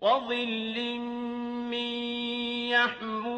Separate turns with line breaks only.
وَظِلٍّ مِّن يَحْمُومٍ